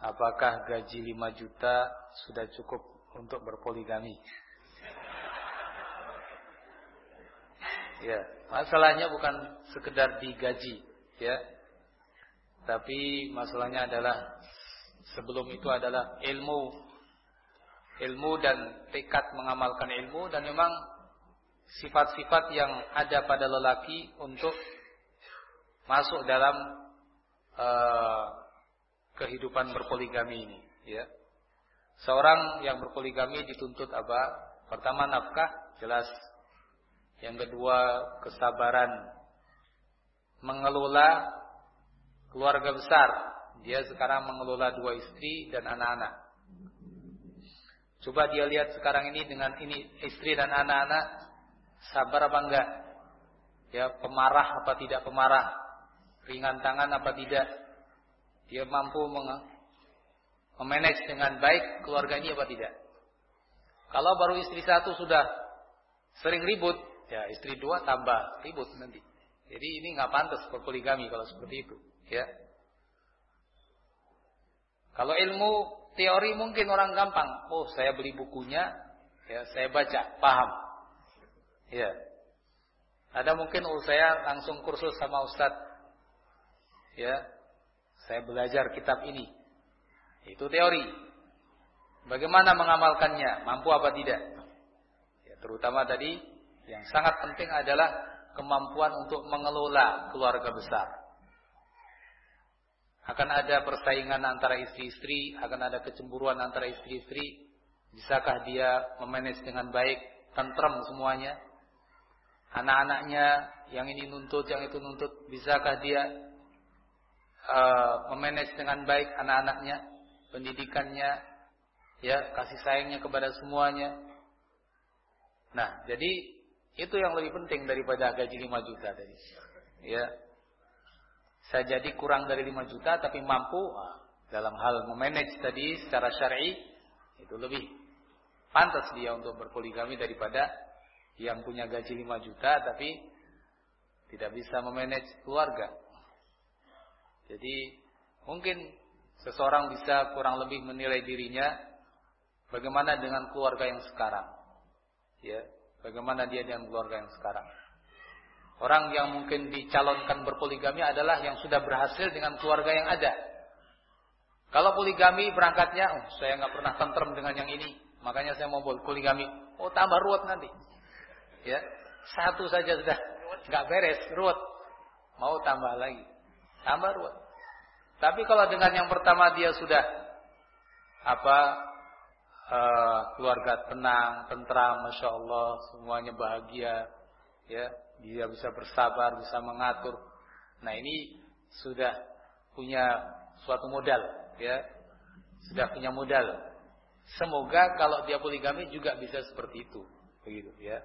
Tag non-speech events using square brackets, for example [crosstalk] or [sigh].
apakah gaji 5 juta sudah cukup untuk berpoligami? [laughs] Ya, masalahnya bukan sekedar digaji, ya. Tapi masalahnya adalah sebelum itu adalah ilmu ilmu dan tekad mengamalkan ilmu dan memang sifat-sifat yang ada pada lelaki untuk masuk dalam uh, kehidupan berpoligami ini ya. Seorang yang berpoligami dituntut apa? Pertama nafkah jelas. Yang kedua kesabaran. Mengelola keluarga besar. Dia sekarang mengelola dua istri dan anak-anak. Coba dia lihat sekarang ini dengan ini istri dan anak-anak sabar apa enggak? Ya pemarah apa tidak pemarah? Ringan tangan apa tidak dia mampu memanage dengan baik keluarga ini apa tidak. Kalau baru istri satu sudah sering ribut, ya istri dua tambah ribut nanti. Jadi ini nggak pantas berpoligami kalau seperti itu, ya. Kalau ilmu teori mungkin orang gampang. Oh, saya beli bukunya, ya saya baca, paham. Ya. Ada mungkin oh saya langsung kursus sama ustadz. Ya, saya belajar kitab ini. Itu teori. Bagaimana mengamalkannya? Mampu apa tidak? Ya, terutama tadi yang sangat penting adalah kemampuan untuk mengelola keluarga besar. Akan ada persaingan antara istri-istri, akan ada kecemburuan antara istri-istri. Bisakah dia memanage dengan baik, tentrem semuanya? Anak-anaknya yang ini nuntut, yang itu nuntut, bisakah dia uh, memanage dengan baik anak-anaknya, pendidikannya, ya kasih sayangnya kepada semuanya. Nah, jadi itu yang lebih penting daripada gaji 5 juta tadi. Ya. Saya jadi kurang dari 5 juta tapi mampu ah, dalam hal memanage tadi secara syar'i itu lebih pantas dia untuk berpoligami daripada yang punya gaji 5 juta tapi tidak bisa memanage keluarga. Jadi mungkin seseorang bisa kurang lebih menilai dirinya bagaimana dengan keluarga yang sekarang. Ya, bagaimana dia dengan keluarga yang sekarang. Orang yang mungkin dicalonkan berpoligami adalah yang sudah berhasil dengan keluarga yang ada. Kalau poligami berangkatnya, oh, saya nggak pernah tentrem dengan yang ini, makanya saya mau poligami. Oh tambah ruwet nanti. Ya, satu saja sudah nggak beres, ruwet. Mau tambah lagi tambah ruwet. Tapi kalau dengan yang pertama dia sudah apa uh, keluarga tenang, tentram, masya Allah, semuanya bahagia, ya dia bisa bersabar, bisa mengatur. Nah ini sudah punya suatu modal, ya sudah punya modal. Semoga kalau dia poligami juga bisa seperti itu, begitu ya.